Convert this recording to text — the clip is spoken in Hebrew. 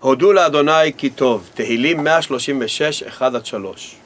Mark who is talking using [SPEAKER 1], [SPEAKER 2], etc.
[SPEAKER 1] הודו לאדוני כי טוב, תהילים 136, 1 עד 3